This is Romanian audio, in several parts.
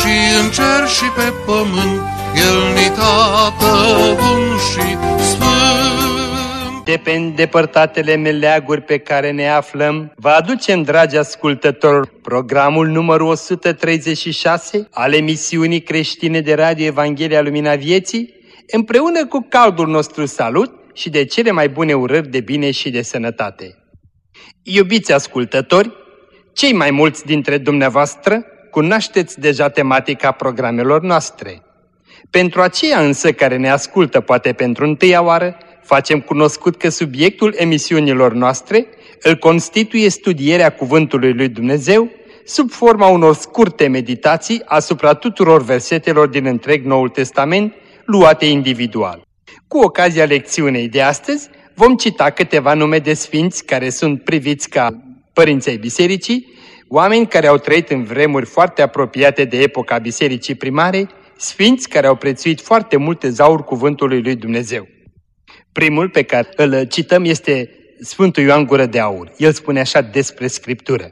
și în cer și pe pământ, El ni tată bun și sfânt. De pe îndepărtatele meleaguri pe care ne aflăm, vă aducem, dragi ascultători, programul numărul 136 al emisiunii creștine de radio Evanghelia Lumina Vieții, împreună cu caldul nostru salut și de cele mai bune urări de bine și de sănătate. Iubiți ascultători, cei mai mulți dintre dumneavoastră cunoașteți deja tematica programelor noastre. Pentru aceia însă care ne ascultă poate pentru întâia oară, facem cunoscut că subiectul emisiunilor noastre îl constituie studierea Cuvântului lui Dumnezeu sub forma unor scurte meditații asupra tuturor versetelor din întreg Noul Testament, luate individual. Cu ocazia lecțiunei de astăzi, vom cita câteva nume de sfinți care sunt priviți ca părinții bisericii, oameni care au trăit în vremuri foarte apropiate de epoca bisericii primare, sfinți care au prețuit foarte multe zauri cuvântului lui Dumnezeu. Primul pe care îl cităm este Sfântul Ioan Gură de Aur. El spune așa despre Scriptură.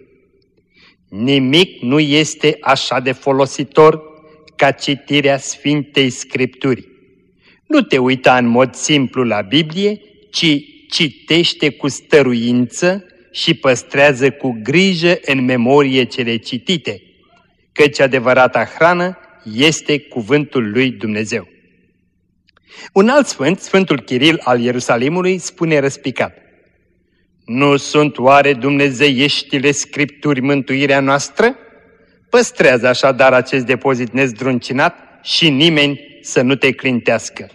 Nimic nu este așa de folositor ca citirea Sfintei Scripturi. Nu te uita în mod simplu la Biblie, ci citește cu stăruință și păstrează cu grijă în memorie cele citite, căci adevărata hrană este cuvântul lui Dumnezeu. Un alt sfânt, Sfântul Chiril al Ierusalimului, spune răspicat, Nu sunt oare dumnezeieștile scripturi mântuirea noastră? Păstrează așadar acest depozit nezdruncinat și nimeni să nu te clintească.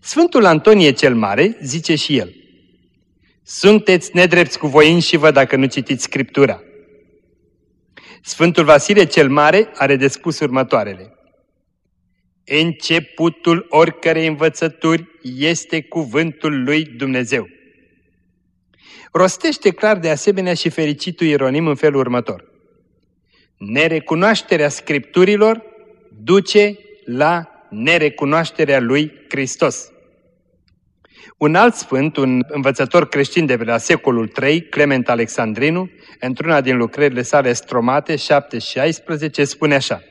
Sfântul Antonie cel Mare zice și el, Sunteți nedrepți cu și vă dacă nu citiți Scriptura. Sfântul Vasile cel Mare are de spus următoarele. Începutul oricărei învățături este cuvântul lui Dumnezeu. Rostește clar de asemenea și fericitul Ieronim în felul următor. Nerecunoașterea Scripturilor duce la nerecunoașterea lui Hristos. Un alt sfânt, un învățător creștin de la secolul III, Clement Alexandrinu, într-una din lucrările sale stromate, 7 și 16, spune așa.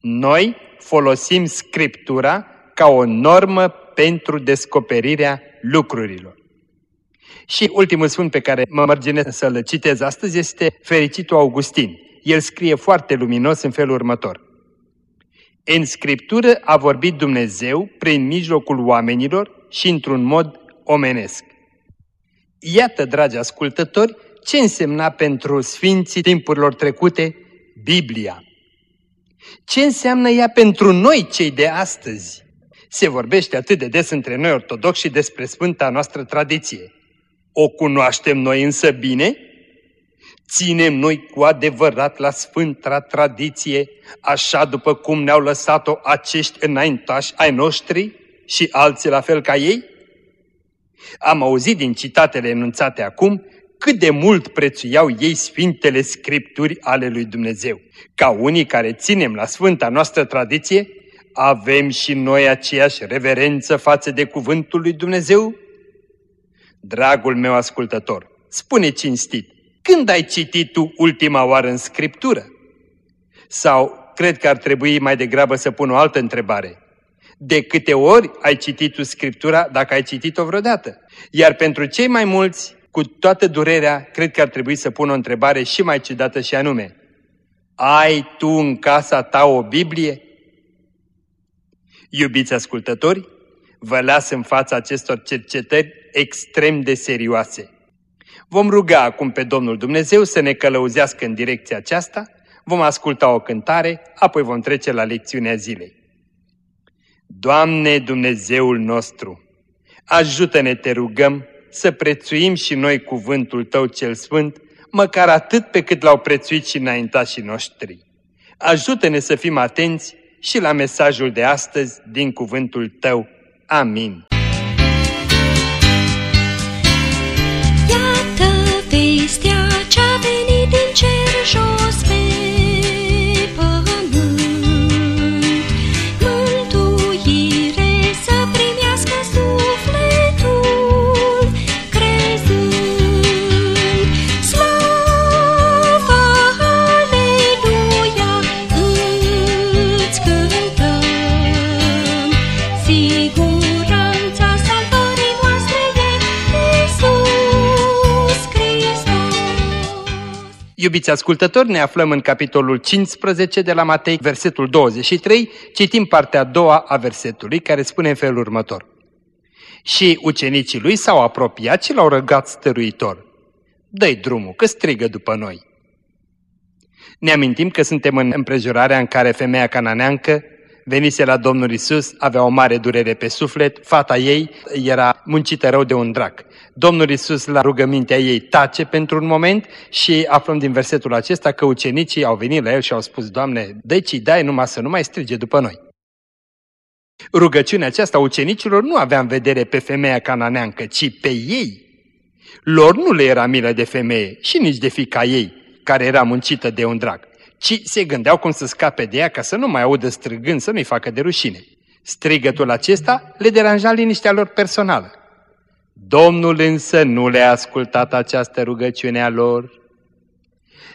Noi folosim Scriptura ca o normă pentru descoperirea lucrurilor. Și ultimul sfânt pe care mă mărginesc să-l citez astăzi este fericitul Augustin. El scrie foarte luminos în felul următor. În Scriptură a vorbit Dumnezeu prin mijlocul oamenilor și într-un mod omenesc. Iată, dragi ascultători, ce însemna pentru sfinții timpurilor trecute Biblia. Ce înseamnă ea pentru noi cei de astăzi? Se vorbește atât de des între noi ortodoxi despre sfânta noastră tradiție. O cunoaștem noi însă bine? Ținem noi cu adevărat la sfânta tradiție, așa după cum ne-au lăsat-o acești înaintași ai noștri? Și alții la fel ca ei? Am auzit din citatele enunțate acum cât de mult prețuiau ei Sfintele Scripturi ale lui Dumnezeu. Ca unii care ținem la sfânta noastră tradiție, avem și noi aceeași reverență față de cuvântul lui Dumnezeu? Dragul meu ascultător, spune cinstit, când ai citit tu ultima oară în Scriptură? Sau cred că ar trebui mai degrabă să pun o altă întrebare. De câte ori ai citit tu Scriptura, dacă ai citit-o vreodată? Iar pentru cei mai mulți, cu toată durerea, cred că ar trebui să pun o întrebare și mai ciudată și anume. Ai tu în casa ta o Biblie? Iubiți ascultători, vă las în fața acestor cercetări extrem de serioase. Vom ruga acum pe Domnul Dumnezeu să ne călăuzească în direcția aceasta, vom asculta o cântare, apoi vom trece la lecțiunea zilei. Doamne Dumnezeul nostru, ajută-ne, te rugăm, să prețuim și noi cuvântul Tău cel Sfânt, măcar atât pe cât l-au prețuit și înaintașii noștri. Ajută-ne să fim atenți și la mesajul de astăzi din cuvântul Tău. Amin. Iubiți ascultători, ne aflăm în capitolul 15 de la Matei, versetul 23, citim partea a doua a versetului, care spune în felul următor. Și ucenicii lui s-au apropiat și l-au răgat stăruitor. Dă-i drumul, că strigă după noi. Ne amintim că suntem în împrejurarea în care femeia cananeancă venise la Domnul Isus, avea o mare durere pe suflet, fata ei era muncită rău de un drac. Domnul Isus la rugămintea ei tace pentru un moment și aflăm din versetul acesta că ucenicii au venit la el și au spus, Doamne, dă-i dai numai să nu mai strige după noi. Rugăciunea aceasta ucenicilor nu avea în vedere pe femeia cananeancă, ci pe ei. Lor nu le era milă de femeie și nici de fica ei, care era muncită de un drac ci se gândeau cum să scape de ea ca să nu mai audă strigând, să nu-i facă de rușine. Strigătul acesta le deranja liniștea lor personală. Domnul însă nu le-a ascultat această rugăciune a lor.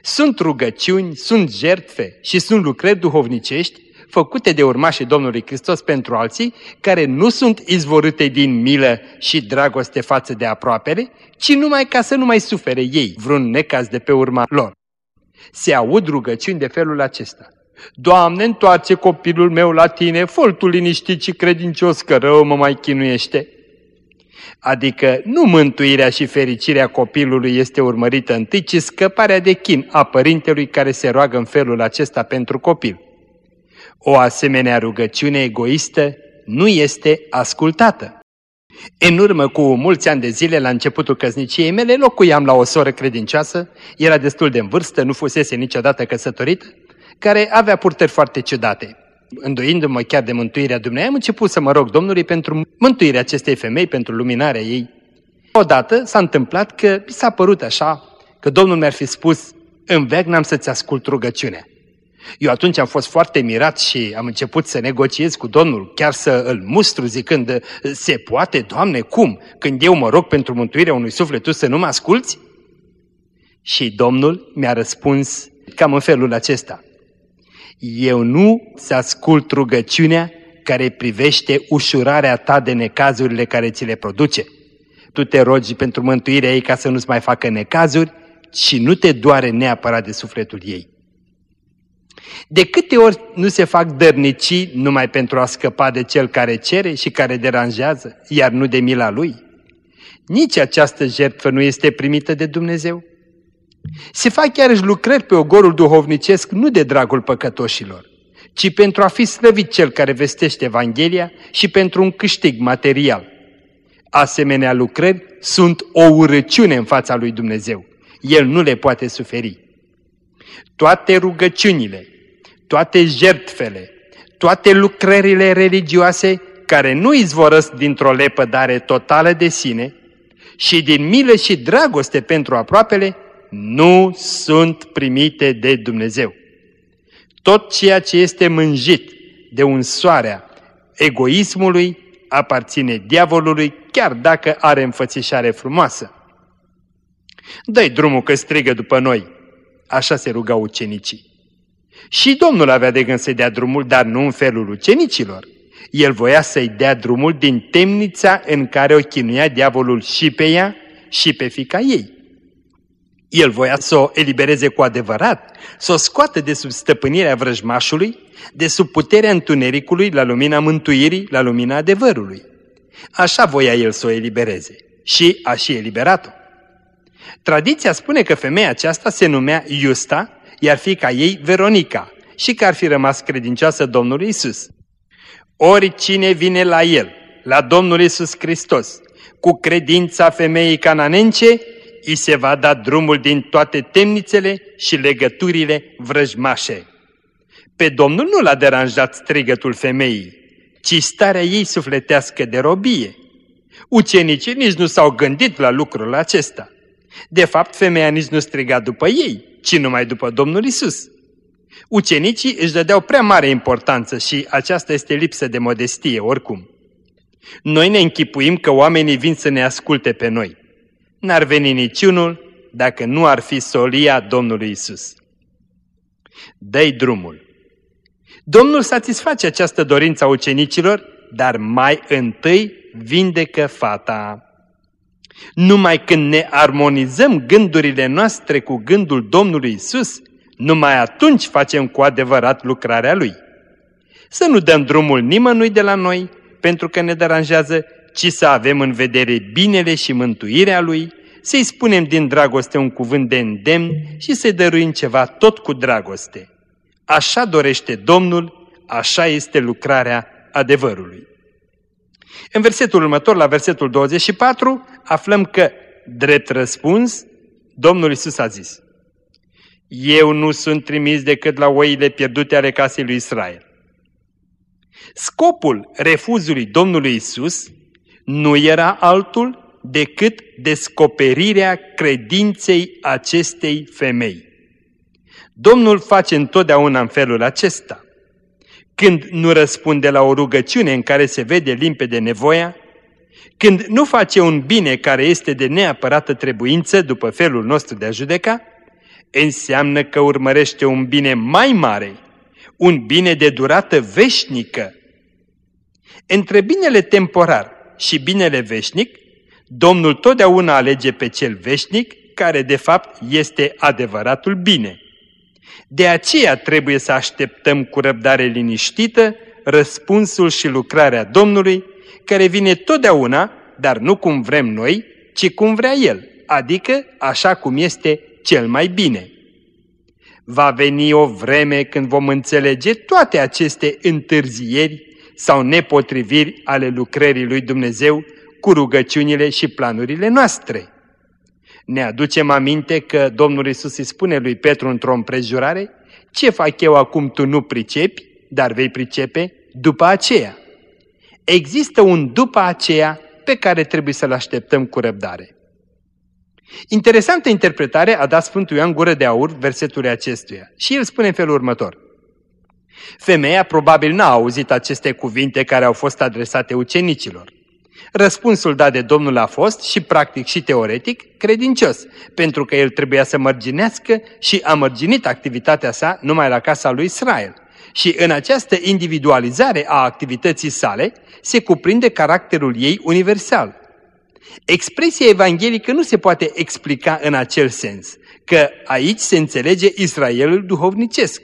Sunt rugăciuni, sunt jertfe și sunt lucrări duhovnicești făcute de urmașii Domnului Hristos pentru alții, care nu sunt izvorâte din milă și dragoste față de aproapele, ci numai ca să nu mai sufere ei vreun necaz de pe urma lor se aud rugăciuni de felul acesta. Doamne, întoarce copilul meu la tine, fă tu liniștit și credincios că rău mă mai chinuiește. Adică nu mântuirea și fericirea copilului este urmărită întâi, ci scăparea de chin a părintelui care se roagă în felul acesta pentru copil. O asemenea rugăciune egoistă nu este ascultată. În urmă cu mulți ani de zile, la începutul căsniciei mele, locuiam la o soră credincioasă, era destul de în vârstă, nu fusese niciodată căsătorită, care avea purtări foarte ciudate. Îndoindu-mă chiar de mântuirea Dumnezeu, am început să mă rog Domnului pentru mântuirea acestei femei, pentru luminarea ei. Odată s-a întâmplat că mi s-a părut așa, că Domnul mi-ar fi spus, în veac n-am să-ți ascult rugăciunea. Eu atunci am fost foarte mirat și am început să negociez cu Domnul, chiar să îl mustru zicând, se poate, Doamne, cum? Când eu mă rog pentru mântuirea unui suflet, tu să nu mă asculți? Și Domnul mi-a răspuns cam în felul acesta. Eu nu ți ascult rugăciunea care privește ușurarea ta de necazurile care ți le produce. Tu te rogi pentru mântuirea ei ca să nu-ți mai facă necazuri și nu te doare neapărat de sufletul ei. De câte ori nu se fac dărnicii numai pentru a scăpa de cel care cere și care deranjează, iar nu de mila lui? Nici această jertfă nu este primită de Dumnezeu. Se fac chiar lucrări pe ogorul duhovnicesc nu de dragul păcătoșilor, ci pentru a fi slăvit cel care vestește Evanghelia și pentru un câștig material. Asemenea lucrări sunt o urăciune în fața lui Dumnezeu. El nu le poate suferi. Toate rugăciunile, toate jertfele, toate lucrările religioase care nu izvorăsc dintr-o lepădare totală de sine și din milă și dragoste pentru aproapele, nu sunt primite de Dumnezeu. Tot ceea ce este mânjit de unsoarea egoismului aparține diavolului, chiar dacă are înfățișare frumoasă. Dă-i drumul că strigă după noi, așa se ruga ucenicii. Și Domnul avea de gând să-i dea drumul, dar nu în felul ucenicilor. El voia să-i dea drumul din temnița în care o chinuia diavolul și pe ea și pe fica ei. El voia să o elibereze cu adevărat, să o scoată de sub stăpânirea vrăjmașului, de sub puterea întunericului la lumina mântuirii, la lumina adevărului. Așa voia el să o elibereze și a și eliberat-o. Tradiția spune că femeia aceasta se numea Iusta iar fica ei Veronica, și că ar fi rămas credincioasă Domnului Isus. Oricine vine la el, la Domnul Isus Hristos, cu credința femeii cananence, îi se va da drumul din toate temnițele și legăturile vrăjmașe. Pe Domnul nu l-a deranjat strigătul femeii, ci starea ei sufletească de robie. Ucenicii nici nu s-au gândit la lucrul acesta. De fapt, femeia nici nu striga după ei, ci numai după Domnul Isus. Ucenicii își dădeau prea mare importanță și aceasta este lipsă de modestie oricum. Noi ne închipuim că oamenii vin să ne asculte pe noi. N-ar veni niciunul dacă nu ar fi solia Domnului Isus. dă drumul. Domnul satisface această dorință a ucenicilor, dar mai întâi vindecă fata. Numai când ne armonizăm gândurile noastre cu gândul Domnului Isus, numai atunci facem cu adevărat lucrarea Lui. Să nu dăm drumul nimănui de la noi pentru că ne deranjează, ci să avem în vedere binele și mântuirea Lui, să-i spunem din dragoste un cuvânt de îndemn și să-i dăruim ceva tot cu dragoste. Așa dorește Domnul, așa este lucrarea adevărului. În versetul următor, la versetul 24, aflăm că, drept răspuns, Domnul Isus a zis, Eu nu sunt trimis decât la oile pierdute ale casei lui Israel. Scopul refuzului Domnului Isus nu era altul decât descoperirea credinței acestei femei. Domnul face întotdeauna în felul acesta. Când nu răspunde la o rugăciune în care se vede limpede nevoia, când nu face un bine care este de neapărată trebuință după felul nostru de a judeca, înseamnă că urmărește un bine mai mare, un bine de durată veșnică. Între binele temporar și binele veșnic, Domnul totdeauna alege pe cel veșnic, care de fapt este adevăratul bine. De aceea trebuie să așteptăm cu răbdare liniștită răspunsul și lucrarea Domnului, care vine totdeauna, dar nu cum vrem noi, ci cum vrea El, adică așa cum este cel mai bine. Va veni o vreme când vom înțelege toate aceste întârzieri sau nepotriviri ale lucrării lui Dumnezeu cu rugăciunile și planurile noastre. Ne aducem aminte că Domnul Isus îi spune lui Petru într-o împrejurare, ce fac eu acum tu nu pricepi, dar vei pricepe după aceea. Există un după aceea pe care trebuie să-l așteptăm cu răbdare. Interesantă interpretare a dat Sfântul Ioan Gură de Aur versetul acestuia și el spune în felul următor. Femeia probabil n-a auzit aceste cuvinte care au fost adresate ucenicilor. Răspunsul dat de Domnul a fost, și practic și teoretic, credincios, pentru că el trebuia să mărginească și a mărginit activitatea sa numai la casa lui Israel. Și în această individualizare a activității sale se cuprinde caracterul ei universal. Expresia evanghelică nu se poate explica în acel sens, că aici se înțelege Israelul duhovnicesc.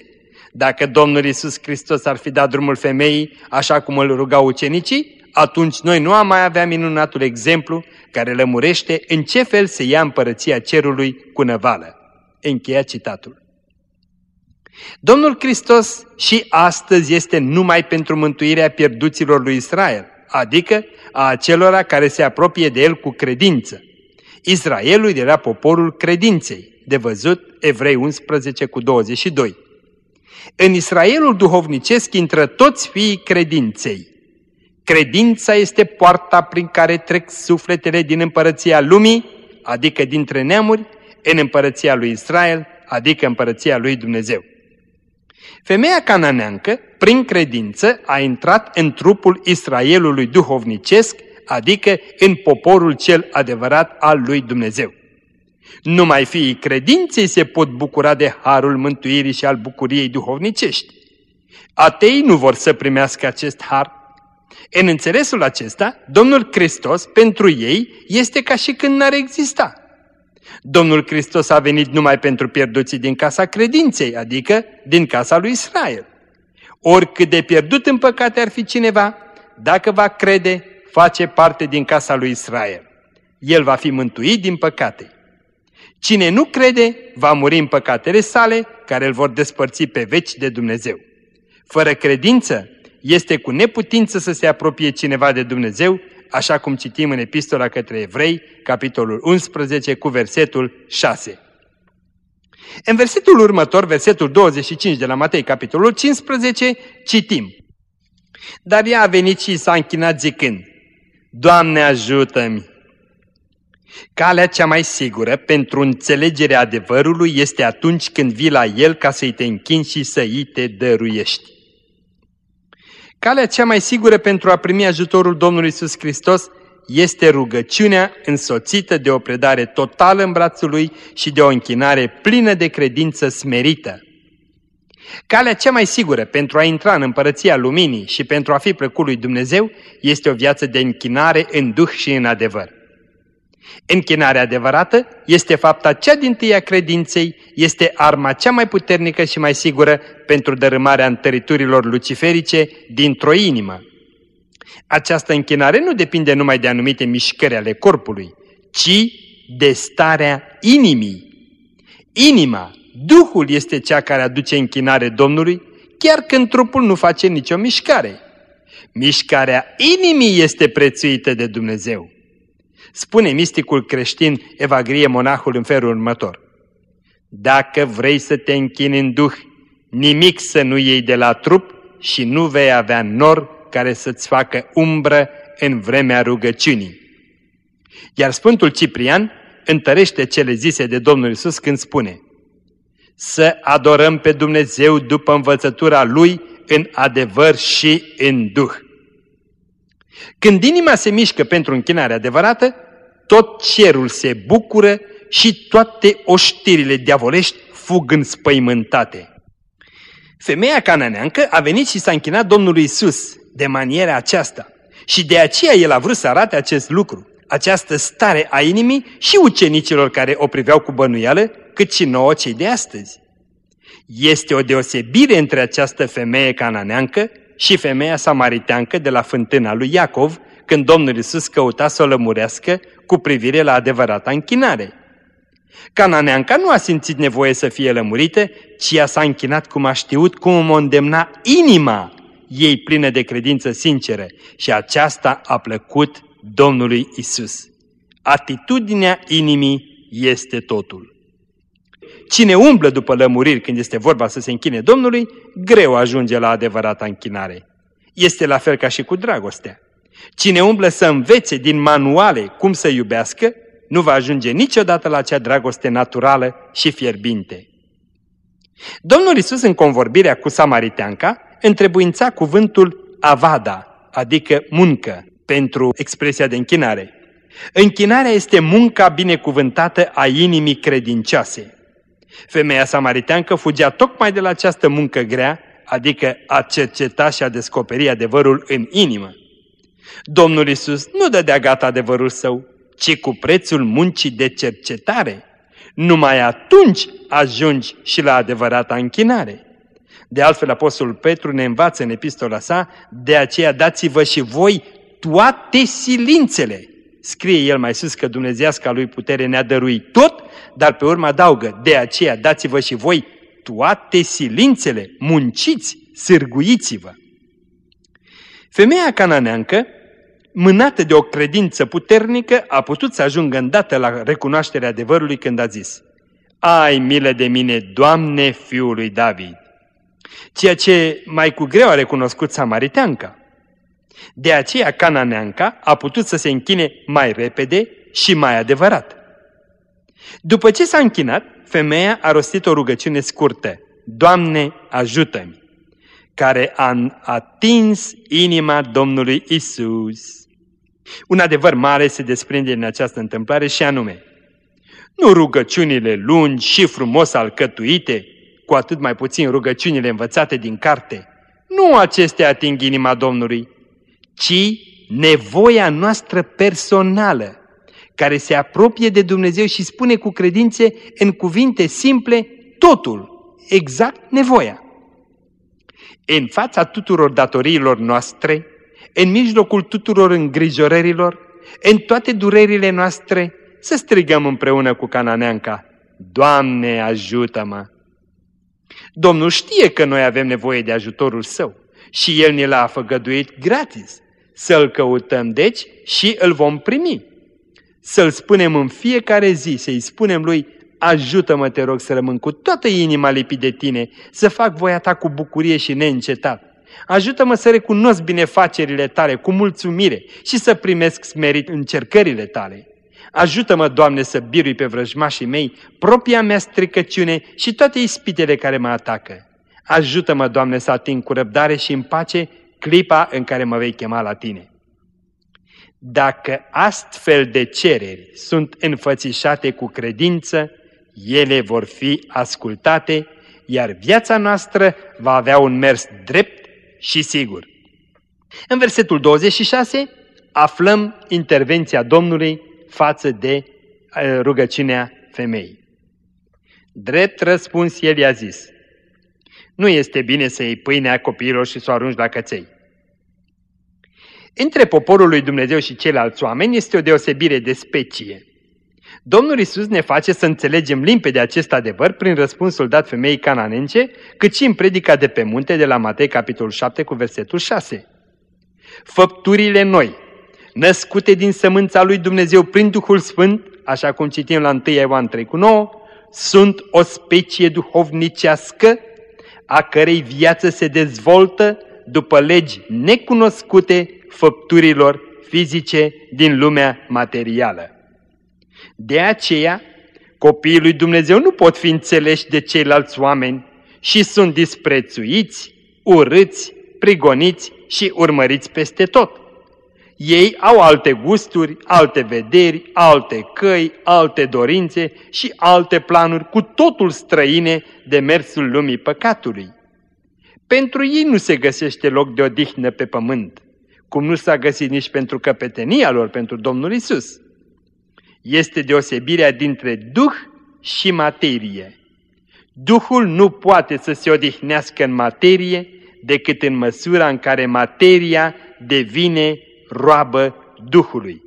Dacă Domnul Isus Hristos ar fi dat drumul femeii așa cum îl rugau ucenicii, atunci noi nu am mai avea minunatul exemplu care lămurește în ce fel se ia împărăția cerului cu năvală. Încheia citatul. Domnul Hristos și astăzi este numai pentru mântuirea pierduților lui Israel, adică a acelora care se apropie de el cu credință. Israelul era poporul credinței, de văzut Evrei 11 cu 22. În Israelul duhovnicesc intră toți fiii credinței, Credința este poarta prin care trec sufletele din împărăția lumii, adică dintre neamuri, în împărăția lui Israel, adică împărăția lui Dumnezeu. Femeia cananeancă, prin credință, a intrat în trupul Israelului duhovnicesc, adică în poporul cel adevărat al lui Dumnezeu. Numai fiii credinței se pot bucura de harul mântuirii și al bucuriei duhovnicești. Atei nu vor să primească acest har, în înțelesul acesta, Domnul Hristos pentru ei este ca și când n-ar exista. Domnul Hristos a venit numai pentru pierduții din casa credinței, adică din casa lui Israel. Oricât de pierdut în păcate ar fi cineva, dacă va crede, face parte din casa lui Israel. El va fi mântuit din păcate. Cine nu crede, va muri în păcatele sale, care îl vor despărți pe veci de Dumnezeu. Fără credință, este cu neputință să se apropie cineva de Dumnezeu, așa cum citim în Epistola către Evrei, capitolul 11, cu versetul 6. În versetul următor, versetul 25 de la Matei, capitolul 15, citim. Dar ea a venit și s-a închinat zicând, Doamne ajută-mi! Calea cea mai sigură pentru înțelegerea adevărului este atunci când vii la El ca să-i te închini și să-i te dăruiești. Calea cea mai sigură pentru a primi ajutorul Domnului Isus Hristos este rugăciunea însoțită de o predare totală în brațul Lui și de o închinare plină de credință smerită. Calea cea mai sigură pentru a intra în împărăția luminii și pentru a fi plăcut lui Dumnezeu este o viață de închinare în duh și în adevăr. Închinarea adevărată este fapta cea din tâia credinței, este arma cea mai puternică și mai sigură pentru dărâmarea întăriturilor luciferice dintr-o inimă. Această închinare nu depinde numai de anumite mișcări ale corpului, ci de starea inimii. Inima, Duhul este cea care aduce închinare Domnului, chiar când trupul nu face nicio mișcare. Mișcarea inimii este prețuită de Dumnezeu. Spune misticul creștin Evagrie monahul în felul următor. Dacă vrei să te închini în Duh, nimic să nu iei de la trup și nu vei avea nor care să-ți facă umbră în vremea rugăciunii. Iar Sfântul Ciprian întărește cele zise de Domnul Isus când spune Să adorăm pe Dumnezeu după învățătura Lui în adevăr și în Duh. Când inima se mișcă pentru închinare adevărată, tot cerul se bucură și toate oștirile diavolești fug înspăimântate. Femeia cananeancă a venit și s-a închinat Domnului Isus de maniera aceasta și de aceea el a vrut să arate acest lucru, această stare a inimii și ucenicilor care o priveau cu bănuială, cât și nouă cei de astăzi. Este o deosebire între această femeie cananeancă și femeia samariteancă de la fântâna lui Iacov, când Domnul Isus căuta să o lămurească cu privire la adevărata închinare. Cananeanca nu a simțit nevoie să fie lămurită, ci ea s-a închinat cum a știut cum o îndemna inima ei plină de credință sinceră și aceasta a plăcut Domnului Isus. Atitudinea inimii este totul. Cine umblă după lămuriri când este vorba să se închine Domnului, greu ajunge la adevărata închinare. Este la fel ca și cu dragostea. Cine umblă să învețe din manuale cum să iubească, nu va ajunge niciodată la acea dragoste naturală și fierbinte. Domnul Isus în convorbirea cu Samariteanca întrebuința cuvântul avada, adică muncă, pentru expresia de închinare. Închinarea este munca binecuvântată a inimii credincioase. Femeia samariteancă fugea tocmai de la această muncă grea, adică a cerceta și a descoperi adevărul în inimă. Domnul Isus nu dădea gata adevărul său, ci cu prețul muncii de cercetare. Numai atunci ajungi și la adevărata închinare. De altfel, Apostolul Petru ne învață în epistola sa, de aceea dați-vă și voi toate silințele. Scrie el mai sus că Dumnezeasca lui putere ne-a dăruit tot, dar pe urmă adaugă, de aceea dați-vă și voi toate silințele, munciți, sârguiți-vă. Femeia cananeancă, mânată de o credință puternică, a putut să ajungă îndată la recunoașterea adevărului când a zis, Ai milă de mine, Doamne, Fiul lui David! Ceea ce mai cu greu a recunoscut Samariteanca. De aceea Cananeanca a putut să se închine mai repede și mai adevărat. După ce s-a închinat, femeia a rostit o rugăciune scurtă, Doamne, ajută-mi, care a atins inima Domnului Isus. Un adevăr mare se desprinde din această întâmplare și anume, nu rugăciunile lungi și frumos alcătuite, cu atât mai puțin rugăciunile învățate din carte, nu acestea ating inima Domnului, ci nevoia noastră personală, care se apropie de Dumnezeu și spune cu credințe în cuvinte simple totul, exact nevoia. În fața tuturor datoriilor noastre, în mijlocul tuturor îngrijorărilor, în toate durerile noastre, să strigăm împreună cu cananeanca, Doamne ajută-mă! Domnul știe că noi avem nevoie de ajutorul Său și El ne l-a făgăduit gratis. Să-L căutăm deci și îl vom primi. Să-L spunem în fiecare zi, să-i spunem Lui, ajută-mă, te rog, să rămân cu toată inima lipit de tine, să fac voia ta cu bucurie și neîncetat. Ajută-mă să recunosc binefacerile tale cu mulțumire și să primesc smerit încercările tale. Ajută-mă, Doamne, să birui pe vrăjmașii mei, propria mea stricăciune și toate ispitele care mă atacă. Ajută-mă, Doamne, să ating cu răbdare și în pace clipa în care mă vei chema la Tine. Dacă astfel de cereri sunt înfățișate cu credință, ele vor fi ascultate, iar viața noastră va avea un mers drept și sigur. În versetul 26 aflăm intervenția Domnului față de uh, rugăciunea femeii. Drept răspuns, el i-a zis, nu este bine să iei pâinea copiilor și să o arunci la căței. Între poporul lui Dumnezeu și ceilalți oameni este o deosebire de specie. Domnul Isus ne face să înțelegem limpede acest adevăr prin răspunsul dat femeii cananence, cât și în predica de pe munte de la Matei capitolul 7 cu versetul 6. Făpturile noi, născute din sămânța lui Dumnezeu prin Duhul Sfânt, așa cum citim la 1 Ioan 3 cu 9, sunt o specie duhovnicească a cărei viață se dezvoltă după legi necunoscute făpturilor fizice din lumea materială. De aceea, copiii lui Dumnezeu nu pot fi înțeleși de ceilalți oameni și sunt disprețuiți, urâți, prigoniți și urmăriți peste tot. Ei au alte gusturi, alte vederi, alte căi, alte dorințe și alte planuri cu totul străine de mersul lumii păcatului. Pentru ei nu se găsește loc de odihnă pe pământ, cum nu s-a găsit nici pentru căpetenia lor, pentru Domnul Isus. Este deosebirea dintre Duh și materie. Duhul nu poate să se odihnească în materie decât în măsura în care materia devine roabă Duhului.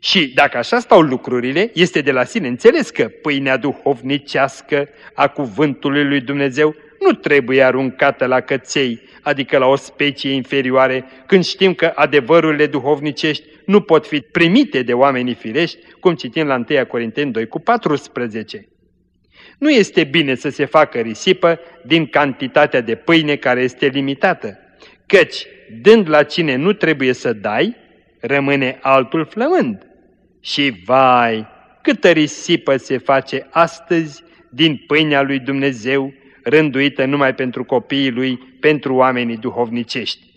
Și dacă așa stau lucrurile, este de la sine înțeles că pâinea duhovnicească a cuvântului lui Dumnezeu nu trebuie aruncată la căței, adică la o specie inferioare, când știm că adevărurile duhovnicești nu pot fi primite de oamenii firești, cum citim la 1 Corinteni 2 cu 14. Nu este bine să se facă risipă din cantitatea de pâine care este limitată, căci, dând la cine nu trebuie să dai, rămâne altul flămând. Și vai, câtă risipă se face astăzi din pâinea lui Dumnezeu, rânduită numai pentru copiii lui, pentru oamenii duhovnicești.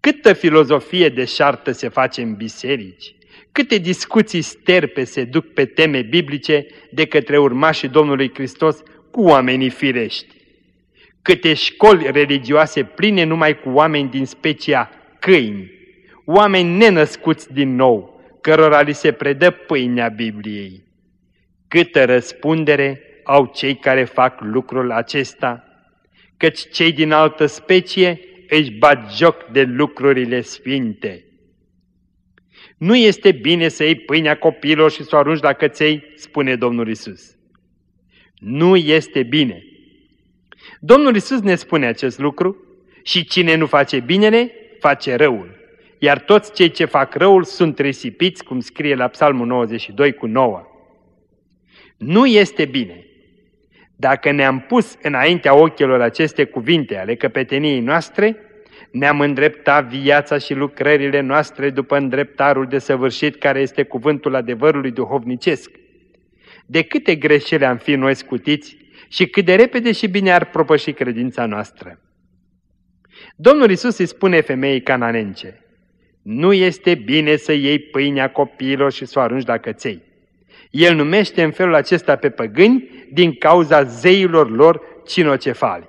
Câtă filozofie deșartă se face în biserici, câte discuții sterpe se duc pe teme biblice de către urmașii Domnului Hristos cu oamenii firești. Câte școli religioase pline numai cu oameni din specia câini, oameni nenăscuți din nou, cărora li se predă pâinea Bibliei. Câtă răspundere au cei care fac lucrul acesta, căci cei din altă specie își bat joc de lucrurile sfinte. Nu este bine să iei pâinea copiilor și să o arunci la căței, spune Domnul Isus. Nu este bine. Domnul Isus ne spune acest lucru și cine nu face binele, face răul. Iar toți cei ce fac răul sunt risipiți, cum scrie la Psalmul 92 cu 9. Nu este bine. Dacă ne-am pus înaintea ochilor aceste cuvinte ale căpeteniei noastre, ne-am îndreptat viața și lucrările noastre după îndreptarul de săvârșit care este cuvântul adevărului duhovnicesc. De câte greșeli am fi noi scutiți și cât de repede și bine ar propăși credința noastră. Domnul Isus îi spune femeii cananence, nu este bine să iei pâinea copiilor și să o arunci la căței. El numește în felul acesta pe păgâni din cauza zeilor lor cinocefali.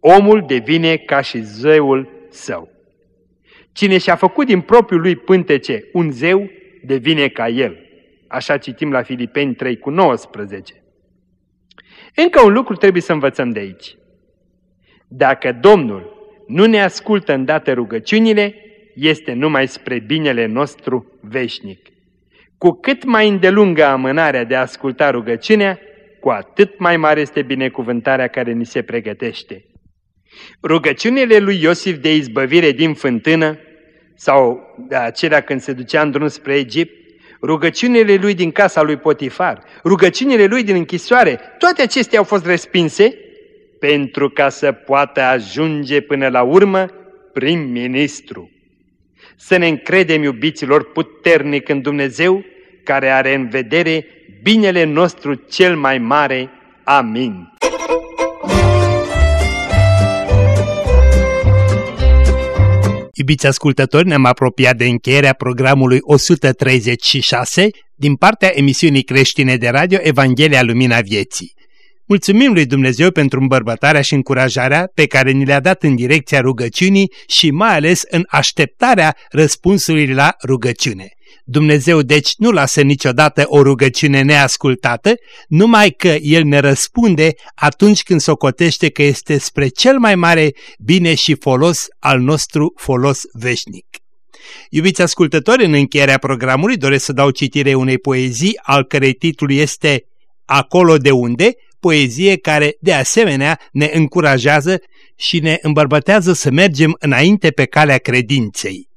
Omul devine ca și zeul său. Cine și-a făcut din propriul lui pântece un zeu, devine ca el. Așa citim la Filipeni 3 cu 19. Încă un lucru trebuie să învățăm de aici. Dacă Domnul nu ne ascultă îndată rugăciunile, este numai spre binele nostru veșnic. Cu cât mai îndelungă amânarea de a asculta rugăciunea, cu atât mai mare este binecuvântarea care ni se pregătește. Rugăciunile lui Iosif de izbăvire din fântână, sau de acelea când se ducea în drum spre Egipt, rugăciunile lui din casa lui Potifar, rugăciunile lui din închisoare, toate acestea au fost respinse pentru ca să poată ajunge până la urmă prim-ministru. Să ne încredem, iubiților, puternic în Dumnezeu, care are în vedere binele nostru cel mai mare. Amin. Iubiți ascultători, ne-am apropiat de încheierea programului 136 din partea emisiunii creștine de radio Evanghelia Lumina Vieții. Mulțumim lui Dumnezeu pentru îmbărbătarea și încurajarea pe care ni le-a dat în direcția rugăciunii și mai ales în așteptarea răspunsului la rugăciune. Dumnezeu deci nu lasă niciodată o rugăciune neascultată, numai că El ne răspunde atunci când socotește că este spre cel mai mare bine și folos al nostru folos veșnic. Iubiți ascultători, în încheierea programului doresc să dau citire unei poezii, al cărei titlu este Acolo de unde, poezie care de asemenea ne încurajează și ne îmbărbătează să mergem înainte pe calea credinței.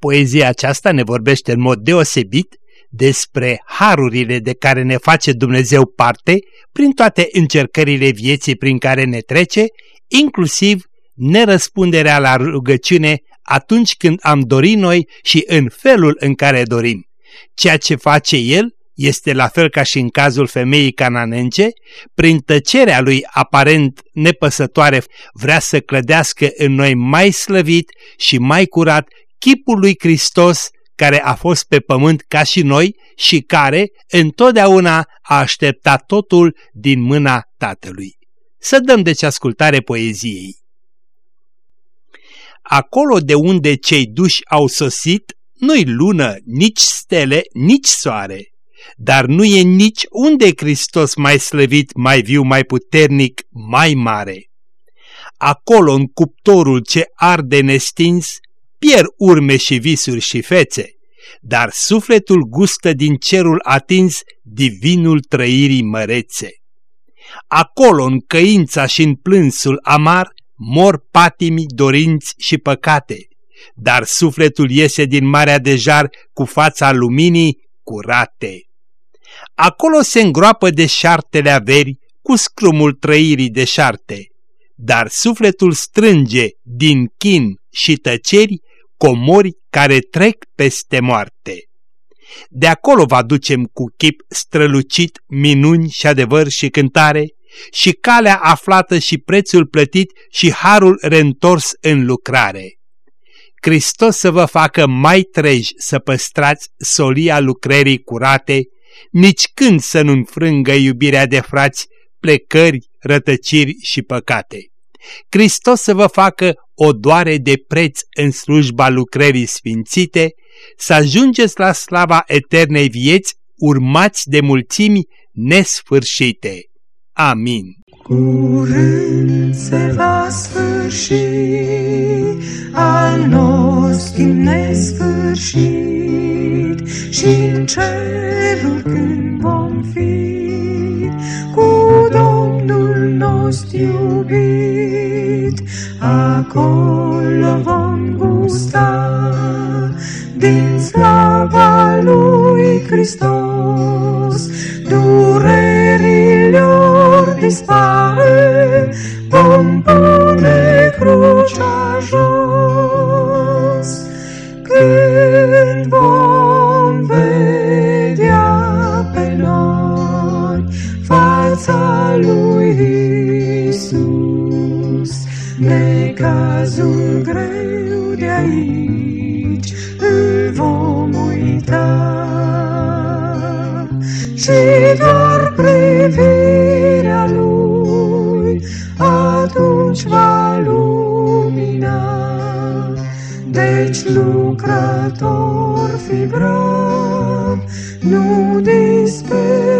Poezia aceasta ne vorbește în mod deosebit despre harurile de care ne face Dumnezeu parte prin toate încercările vieții prin care ne trece, inclusiv nerăspunderea la rugăciune atunci când am dorit noi și în felul în care dorim. Ceea ce face El este la fel ca și în cazul femeii cananence, prin tăcerea lui aparent nepăsătoare vrea să clădească în noi mai slăvit și mai curat chipul lui Hristos care a fost pe pământ ca și noi și care întotdeauna a așteptat totul din mâna Tatălui. Să dăm deci ascultare poeziei. Acolo de unde cei duși au sosit, nu-i lună, nici stele, nici soare, dar nu e nici unde Hristos mai slăvit, mai viu, mai puternic, mai mare. Acolo, în cuptorul ce arde nestins, pierd urme și visuri și fețe, dar sufletul gustă din cerul atins divinul trăirii mărețe. Acolo, în căința și în plânsul amar, mor patimii, dorinți și păcate, dar sufletul iese din marea de jar cu fața luminii curate. Acolo se îngroapă de șartele averi cu scrumul trăirii de șarte, dar sufletul strânge din chin și tăceri comori care trec peste moarte. De acolo vă aducem cu chip strălucit minuni și adevăr și cântare, și calea aflată și prețul plătit și harul reîntors în lucrare. Hristos să vă facă mai treji să păstrați solia lucrării curate, nici când să nu înfrângă iubirea de frați, plecări, rătăciri și păcate. Hristos să vă facă o doare de preț în slujba lucrării sfințite, să ajungeți la slava eternei vieți, urmați de mulțimi nesfârșite. Amin. Curând se va sfârși al nostru nesfârșit și în cerul când vom fi cu Domnul nostru iubit, acolo vom gusta din slava lui Hristos, durerilor dispare, necazul greu de aici îl vom uita și doar privirea lui atunci va lumina. Deci lucrător fi brav, nu dispera.